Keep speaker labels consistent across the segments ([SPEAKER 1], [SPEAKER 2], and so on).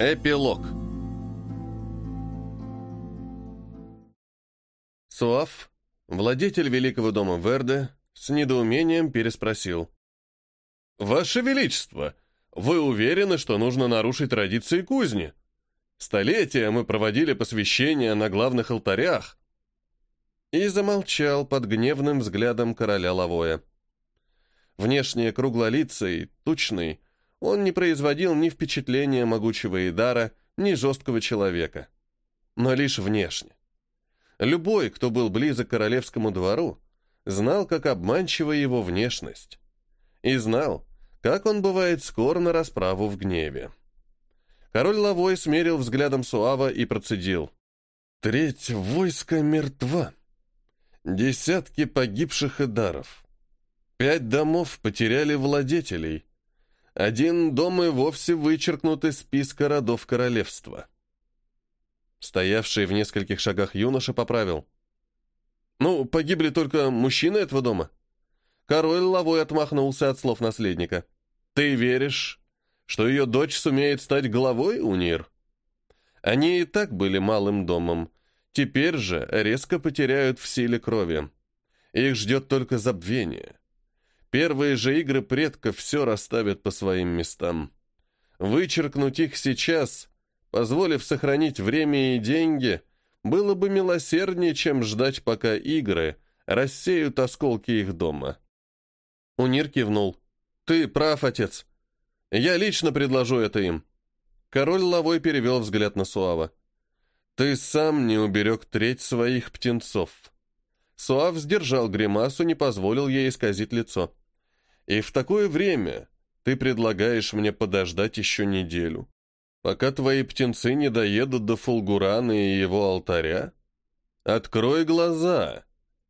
[SPEAKER 1] Эпилог Суав, владетель Великого дома Верде, с недоумением переспросил. «Ваше Величество, вы уверены, что нужно нарушить традиции кузни? Столетия мы проводили посвящения на главных алтарях». И замолчал под гневным взглядом короля Лавоя. Внешне круглолицый, тучный, он не производил ни впечатления могучего Идара, ни жесткого человека. Но лишь внешне. Любой, кто был близок к королевскому двору, знал, как обманчива его внешность. И знал, как он бывает скор на расправу в гневе. Король Лавой смерил взглядом Суава и процедил. «Треть войска мертва. Десятки погибших идаров. Пять домов потеряли владетелей. Один дом и вовсе вычеркнут из списка родов королевства. Стоявший в нескольких шагах юноша поправил. «Ну, погибли только мужчины этого дома». Король Лавой отмахнулся от слов наследника. «Ты веришь, что ее дочь сумеет стать главой, Унир?» Они и так были малым домом. Теперь же резко потеряют в силе крови. Их ждет только забвение. Первые же игры предков все расставят по своим местам. Вычеркнуть их сейчас, позволив сохранить время и деньги, было бы милосерднее, чем ждать, пока игры рассеют осколки их дома. Унир кивнул. «Ты прав, отец. Я лично предложу это им». Король Лавой перевел взгляд на Суава. «Ты сам не уберег треть своих птенцов». Суав сдержал гримасу, не позволил ей исказить лицо. И в такое время ты предлагаешь мне подождать еще неделю, пока твои птенцы не доедут до Фулгурана и его алтаря? Открой глаза.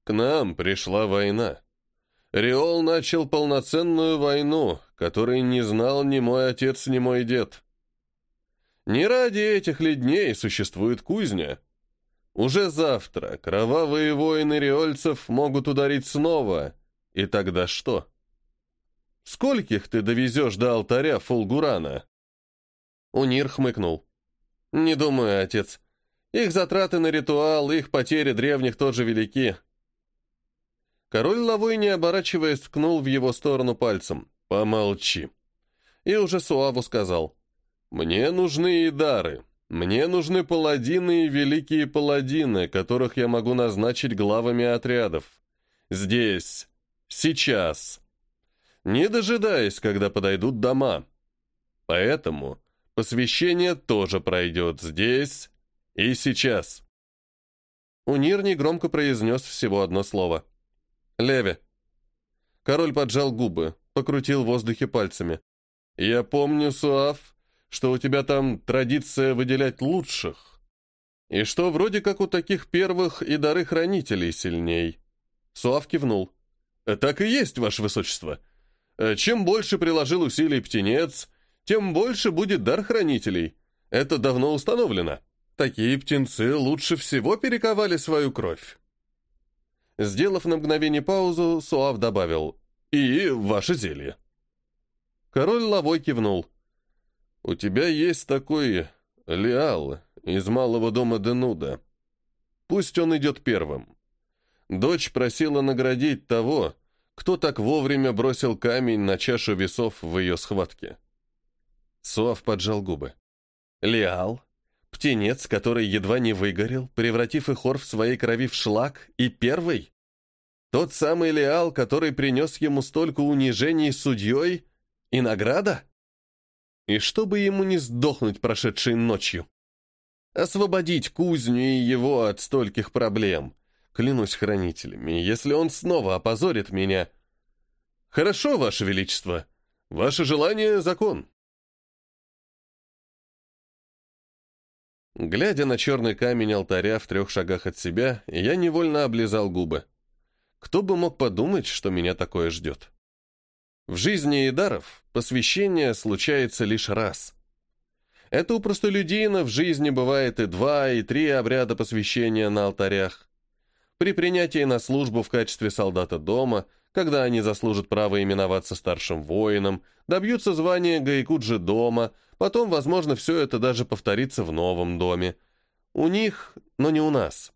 [SPEAKER 1] К нам пришла война. Риол начал полноценную войну, которой не знал ни мой отец, ни мой дед. Не ради этих ли дней существует кузня? Уже завтра кровавые воины риольцев могут ударить снова, и тогда что? Скольких ты довезешь до алтаря Фулгурана?» Унир хмыкнул. «Не думаю, отец. Их затраты на ритуал, их потери древних тоже велики». Король Лавой, не оборачиваясь, ткнул в его сторону пальцем. «Помолчи». И уже Суаву сказал. «Мне нужны и дары. Мне нужны паладины и великие паладины, которых я могу назначить главами отрядов. Здесь. Сейчас не дожидаясь, когда подойдут дома. Поэтому посвящение тоже пройдет здесь и сейчас. Унир негромко произнес всего одно слово. «Леви». Король поджал губы, покрутил в воздухе пальцами. «Я помню, Суав, что у тебя там традиция выделять лучших, и что вроде как у таких первых и дары хранителей сильней». Суав кивнул. «Так и есть, ваше высочество. Э, чем больше приложил усилий птенец, тем больше будет дар хранителей. Это давно установлено. Такие птенцы лучше всего перековали свою кровь. Сделав на мгновение паузу, Суав добавил «И ваше зелье». Король Лавой кивнул. «У тебя есть такой Леал из малого дома Денуда. Пусть он идет первым. Дочь просила наградить того, кто так вовремя бросил камень на чашу весов в ее схватке. Суав поджал губы. Леал, птенец, который едва не выгорел, превратив Ихор в своей крови в шлак, и первый? Тот самый Леал, который принес ему столько унижений судьей и награда? И чтобы ему не сдохнуть прошедшей ночью? Освободить кузню и его от стольких проблем, Клянусь хранителями, если он снова опозорит меня... Хорошо, Ваше Величество. Ваше желание — закон. Глядя на черный камень алтаря в трех шагах от себя, я невольно облизал губы. Кто бы мог подумать, что меня такое ждет? В жизни Идаров посвящение случается лишь раз. Это у простолюдина в жизни бывает и два, и три обряда посвящения на алтарях. При принятии на службу в качестве солдата дома, когда они заслужат право именоваться старшим воином, добьются звания Гайкуджи дома, потом, возможно, все это даже повторится в новом доме. У них, но не у нас.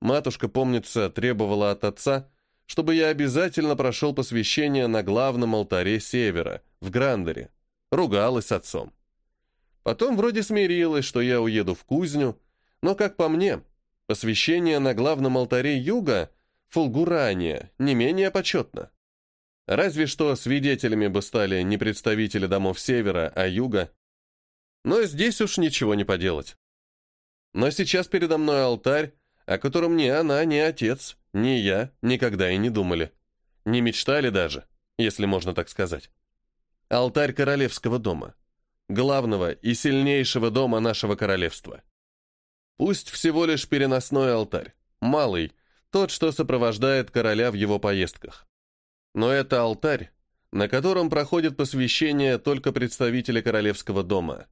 [SPEAKER 1] Матушка, помнится, требовала от отца, чтобы я обязательно прошел посвящение на главном алтаре Севера, в Грандере. Ругалась с отцом. Потом вроде смирилась, что я уеду в кузню, но, как по мне, посвящение на главном алтаре Юга — фулгурание, не менее почетно. Разве что свидетелями бы стали не представители домов Севера, а Юга. Но здесь уж ничего не поделать. Но сейчас передо мной алтарь, о котором ни она, ни отец, ни я никогда и не думали. Не мечтали даже, если можно так сказать. Алтарь королевского дома главного и сильнейшего дома нашего королевства. Пусть всего лишь переносной алтарь, малый, тот, что сопровождает короля в его поездках. Но это алтарь, на котором проходит посвящение только представители королевского дома.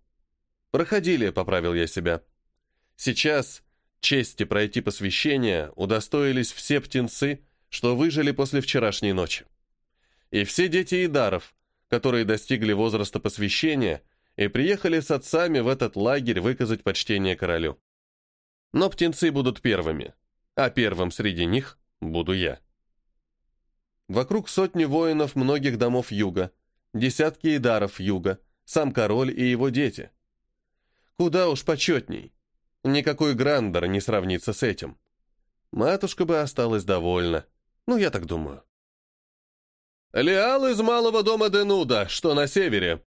[SPEAKER 1] Проходили, поправил я себя. Сейчас чести пройти посвящение удостоились все птенцы, что выжили после вчерашней ночи. И все дети Идаров, которые достигли возраста посвящения и приехали с отцами в этот лагерь выказать почтение королю. Но птенцы будут первыми, а первым среди них буду я. Вокруг сотни воинов многих домов юга, десятки идаров юга, сам король и его дети. Куда уж почетней. Никакой Грандер не сравнится с этим. Матушка бы осталась довольна. Ну, я так думаю. «Леал из малого дома Денуда, что на севере»,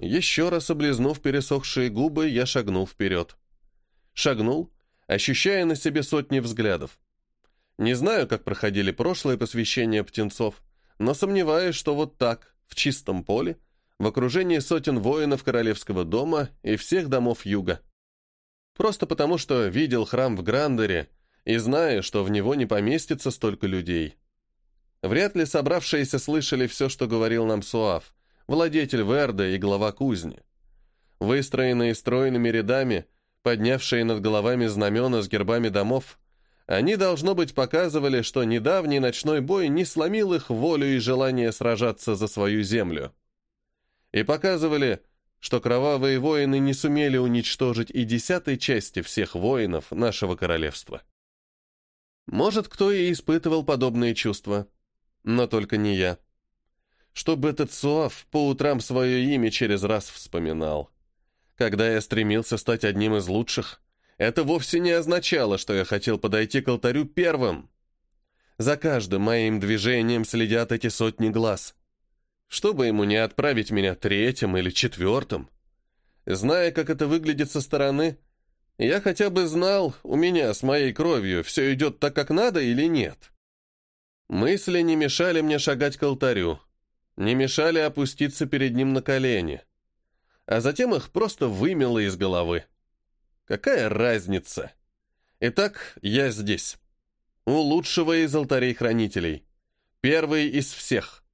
[SPEAKER 1] еще раз облизнув пересохшие губы, я шагнул вперед. Шагнул, ощущая на себе сотни взглядов. Не знаю, как проходили прошлые посвящения птенцов, но сомневаюсь, что вот так, в чистом поле, в окружении сотен воинов королевского дома и всех домов юга. Просто потому, что видел храм в Грандере и знаю, что в него не поместится столько людей. Вряд ли собравшиеся слышали все, что говорил нам Суав, владетель Верда и глава кузни. Выстроенные стройными рядами, поднявшие над головами знамена с гербами домов, они, должно быть, показывали, что недавний ночной бой не сломил их волю и желание сражаться за свою землю. И показывали, что кровавые воины не сумели уничтожить и десятой части всех воинов нашего королевства. Может, кто и испытывал подобные чувства, но только не я чтобы этот Суав по утрам свое имя через раз вспоминал. Когда я стремился стать одним из лучших, это вовсе не означало, что я хотел подойти к алтарю первым. За каждым моим движением следят эти сотни глаз. Чтобы ему не отправить меня третьим или четвертым. Зная, как это выглядит со стороны, я хотя бы знал, у меня с моей кровью все идет так, как надо или нет. Мысли не мешали мне шагать к алтарю не мешали опуститься перед ним на колени, а затем их просто вымело из головы. Какая разница? Итак, я здесь. У лучшего из алтарей-хранителей. Первый из всех.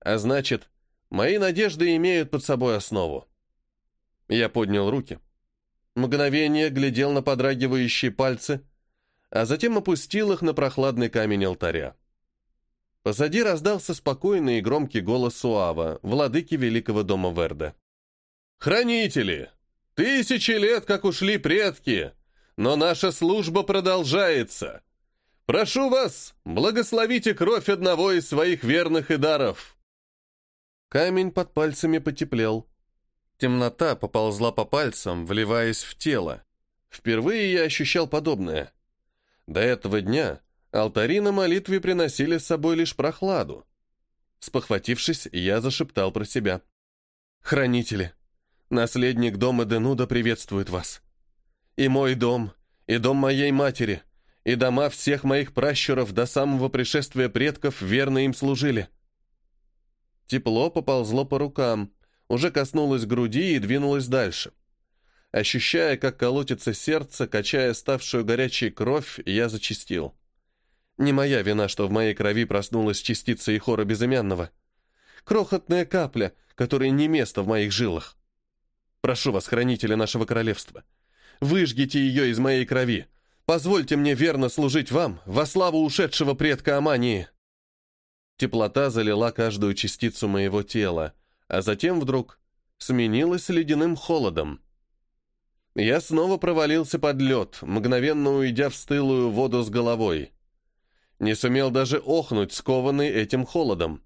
[SPEAKER 1] А значит, мои надежды имеют под собой основу. Я поднял руки. Мгновение глядел на подрагивающие пальцы, а затем опустил их на прохладный камень алтаря. Позади раздался спокойный и громкий голос Суава, владыки Великого дома Верда. «Хранители! Тысячи лет, как ушли предки, но наша служба продолжается. Прошу вас, благословите кровь одного из своих верных идаров!» Камень под пальцами потеплел. Темнота поползла по пальцам, вливаясь в тело. Впервые я ощущал подобное. До этого дня Алтари на молитве приносили с собой лишь прохладу. Спохватившись, я зашептал про себя. «Хранители, наследник дома Денуда приветствует вас. И мой дом, и дом моей матери, и дома всех моих пращуров до самого пришествия предков верно им служили». Тепло поползло по рукам, уже коснулось груди и двинулось дальше. Ощущая, как колотится сердце, качая ставшую горячей кровь, я зачистил. Не моя вина, что в моей крови проснулась частица Ихора Безымянного. Крохотная капля, которой не место в моих жилах. Прошу вас, хранители нашего королевства, выжгите ее из моей крови. Позвольте мне верно служить вам во славу ушедшего предка Амании. Теплота залила каждую частицу моего тела, а затем вдруг сменилась ледяным холодом. Я снова провалился под лед, мгновенно уйдя в стылую воду с головой. Не сумел даже охнуть, скованный этим холодом.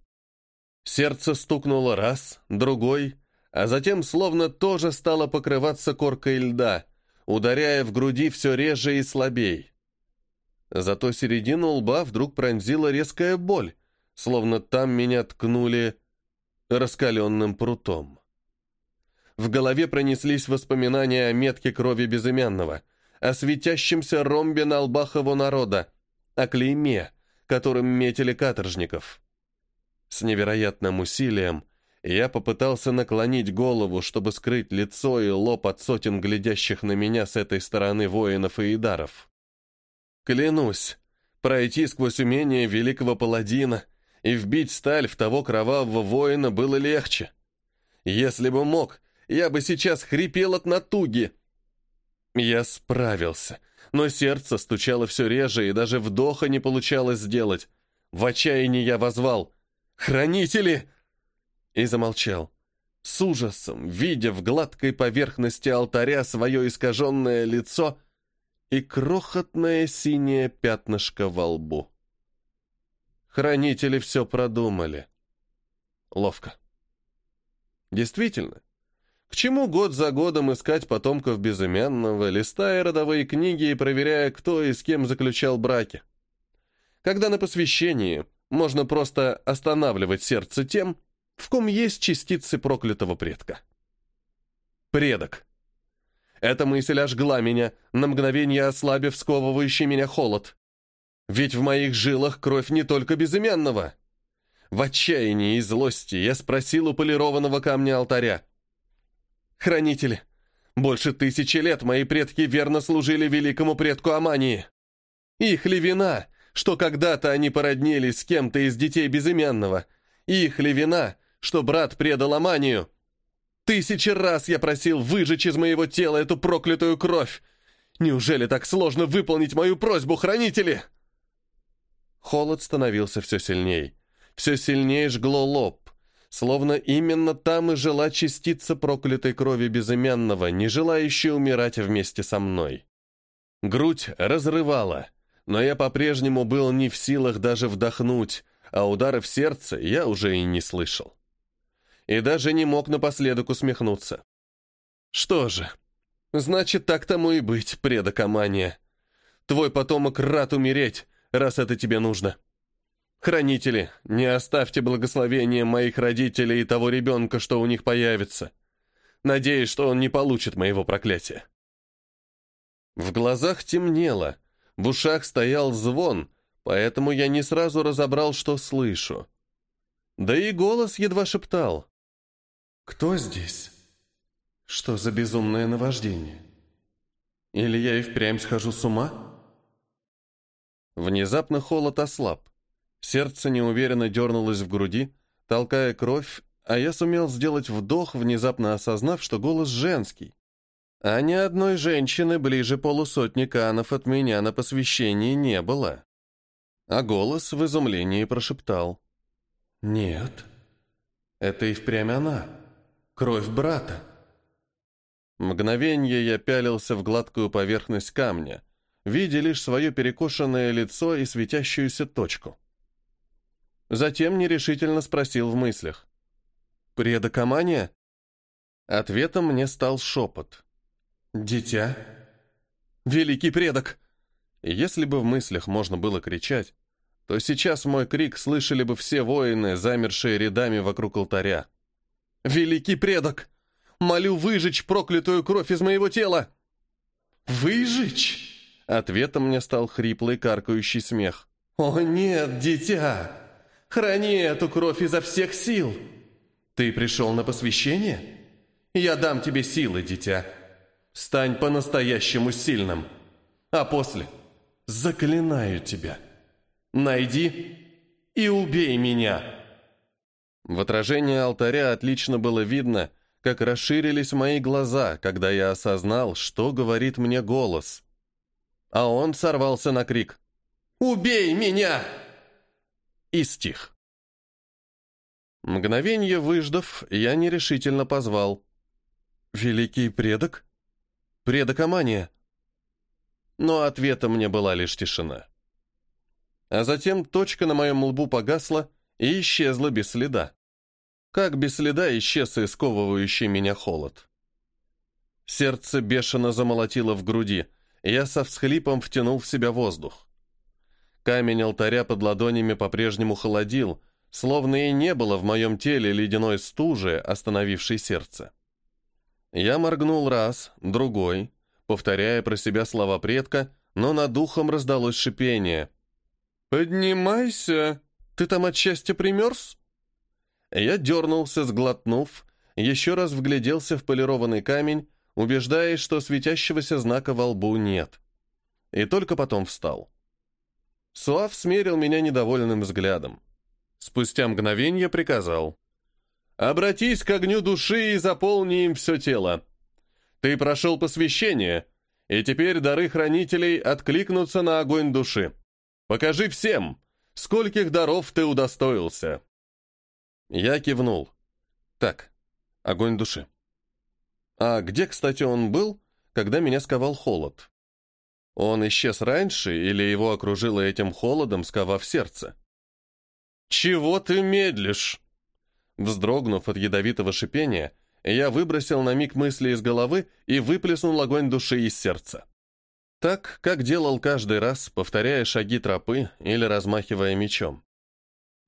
[SPEAKER 1] Сердце стукнуло раз, другой, а затем словно тоже стало покрываться коркой льда, ударяя в груди все реже и слабей. Зато середину лба вдруг пронзила резкая боль, словно там меня ткнули раскаленным прутом. В голове пронеслись воспоминания о метке крови безымянного, о светящемся ромбе на лбах его народа, о клейме, которым метили каторжников. С невероятным усилием я попытался наклонить голову, чтобы скрыть лицо и лоб от сотен глядящих на меня с этой стороны воинов и идаров. Клянусь, пройти сквозь умение великого паладина и вбить сталь в того кровавого воина было легче. Если бы мог, я бы сейчас хрипел от натуги. Я справился, но сердце стучало все реже, и даже вдоха не получалось сделать. В отчаянии я возвал «Хранители!» И замолчал, с ужасом, видя в гладкой поверхности алтаря свое искаженное лицо и крохотное синее пятнышко во лбу. Хранители все продумали. Ловко. Действительно, к чему год за годом искать потомков безымянного, листая родовые книги и проверяя, кто и с кем заключал браки? Когда на посвящении можно просто останавливать сердце тем, в ком есть частицы проклятого предка. Предок. Эта мысль ожгла меня, на мгновение ослабив сковывающий меня холод. Ведь в моих жилах кровь не только безымянного. В отчаянии и злости я спросил у полированного камня алтаря. «Хранители, больше тысячи лет мои предки верно служили великому предку Амании. Их ли вина, что когда-то они породнились с кем-то из детей безымянного? Их ли вина, что брат предал Аманию? Тысячи раз я просил выжечь из моего тела эту проклятую кровь. Неужели так сложно выполнить мою просьбу, хранители?» Холод становился все сильней. Все сильнее жгло лоб. Словно именно там и жила частица проклятой крови безымянного, не желающая умирать вместе со мной. Грудь разрывала, но я по-прежнему был не в силах даже вдохнуть, а удары в сердце я уже и не слышал. И даже не мог напоследок усмехнуться. Что же, значит, так тому и быть, предок Амания. Твой потомок рад умереть, раз это тебе нужно. Хранители, не оставьте благословения моих родителей и того ребенка, что у них появится. Надеюсь, что он не получит моего проклятия. В глазах темнело, в ушах стоял звон, поэтому я не сразу разобрал, что слышу. Да и голос едва шептал. «Кто здесь? Что за безумное наваждение? Или я и впрямь схожу с ума?» Внезапно холод ослаб. Сердце неуверенно дернулось в груди, толкая кровь, а я сумел сделать вдох, внезапно осознав, что голос женский. А ни одной женщины ближе полусотни канов от меня на посвящении не было. А голос в изумлении прошептал. «Нет, это и впрямь она. Кровь брата». Мгновенье я пялился в гладкую поверхность камня — видя лишь свое перекошенное лицо и светящуюся точку. Затем нерешительно спросил в мыслях. «Предок Амания?» Ответом мне стал шепот. «Дитя?» «Великий предок!» Если бы в мыслях можно было кричать, то сейчас мой крик слышали бы все воины, замершие рядами вокруг алтаря. «Великий предок! Молю выжечь проклятую кровь из моего тела!» «Выжечь?» Ответом мне стал хриплый каркающий смех. «О нет, дитя! Храни эту кровь изо всех сил! Ты пришел на посвящение? Я дам тебе силы, дитя. Стань по-настоящему сильным. А после заклинаю тебя. Найди и убей меня!» В отражении алтаря отлично было видно, как расширились мои глаза, когда я осознал, что говорит мне голос а он сорвался на крик. «Убей меня!» И стих. Мгновенье выждав, я нерешительно позвал. «Великий предок? Предок Амания?» Но ответом мне была лишь тишина. А затем точка на моем лбу погасла и исчезла без следа. Как без следа исчез и меня холод. Сердце бешено замолотило в груди, и я со всхлипом втянул в себя воздух. Камень алтаря под ладонями по-прежнему холодил, словно и не было в моем теле ледяной стужи, остановившей сердце. Я моргнул раз, другой, повторяя про себя слова предка, но над духом раздалось шипение. «Поднимайся! Ты там от счастья примерз?» Я дернулся, сглотнув, еще раз вгляделся в полированный камень, убеждаясь, что светящегося знака во лбу нет. И только потом встал. Суав смерил меня недовольным взглядом. Спустя мгновение приказал. «Обратись к огню души и заполни им все тело. Ты прошел посвящение, и теперь дары хранителей откликнутся на огонь души. Покажи всем, скольких даров ты удостоился». Я кивнул. «Так, огонь души. А где, кстати, он был, когда меня сковал холод?» Он исчез раньше или его окружило этим холодом, сковав сердце? «Чего ты медлишь?» Вздрогнув от ядовитого шипения, я выбросил на миг мысли из головы и выплеснул огонь души из сердца. Так, как делал каждый раз, повторяя шаги тропы или размахивая мечом.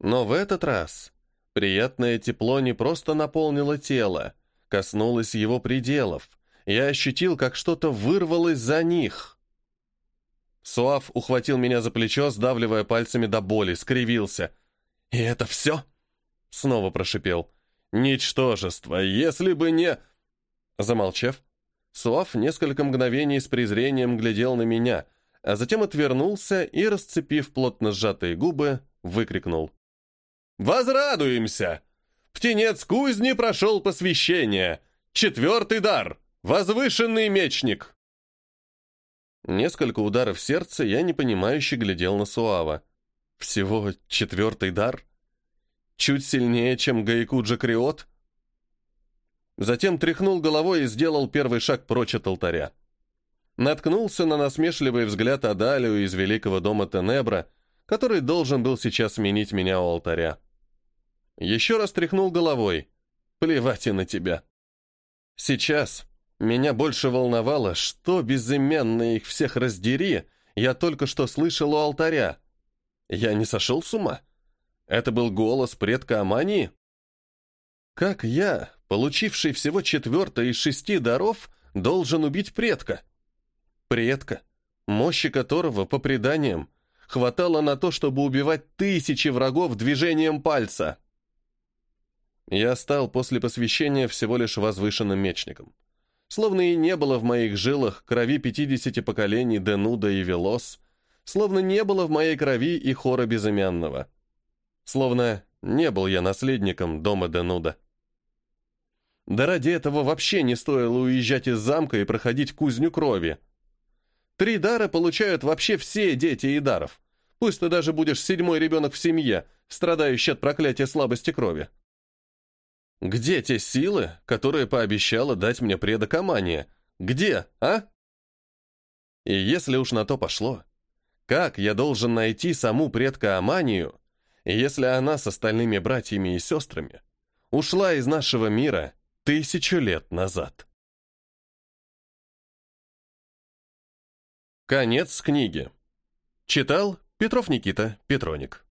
[SPEAKER 1] Но в этот раз приятное тепло не просто наполнило тело, коснулось его пределов. Я ощутил, как что-то вырвалось за них — Суав ухватил меня за плечо, сдавливая пальцами до боли, скривился. «И это все?» Снова прошипел. «Ничтожество, если бы не...» Замолчав, Суав несколько мгновений с презрением глядел на меня, а затем отвернулся и, расцепив плотно сжатые губы, выкрикнул. «Возрадуемся! Птенец кузни прошел посвящение! Четвертый дар! Возвышенный мечник!» Несколько ударов сердца я непонимающе глядел на Суава. Всего четвертый дар? Чуть сильнее, чем Гаикуджа Криот? Затем тряхнул головой и сделал первый шаг прочь от алтаря. Наткнулся на насмешливый взгляд Адалию из великого дома Тенебра, который должен был сейчас сменить меня у алтаря. Еще раз тряхнул головой. Плевать и на тебя. Сейчас, меня больше волновало, что безыменно их всех раздери, я только что слышал у алтаря. Я не сошел с ума? Это был голос предка Амании? Как я, получивший всего четвертое из шести даров, должен убить предка? Предка, мощи которого, по преданиям, хватало на то, чтобы убивать тысячи врагов движением пальца. Я стал после посвящения всего лишь возвышенным мечником словно и не было в моих жилах крови пятидесяти поколений Денуда и Велос, словно не было в моей крови и хора безымянного. Словно не был я наследником дома Денуда. Да ради этого вообще не стоило уезжать из замка и проходить кузню крови. Три дара получают вообще все дети Идаров. Пусть ты даже будешь седьмой ребенок в семье, страдающий от проклятия слабости крови. Где те силы, которые пообещала дать мне предокомания? Где, а? И если уж на то пошло, как я должен найти саму предкоаманию, если она с остальными братьями и сестрами ушла из нашего мира тысячу лет назад? Конец книги. Читал Петров Никита Петроник.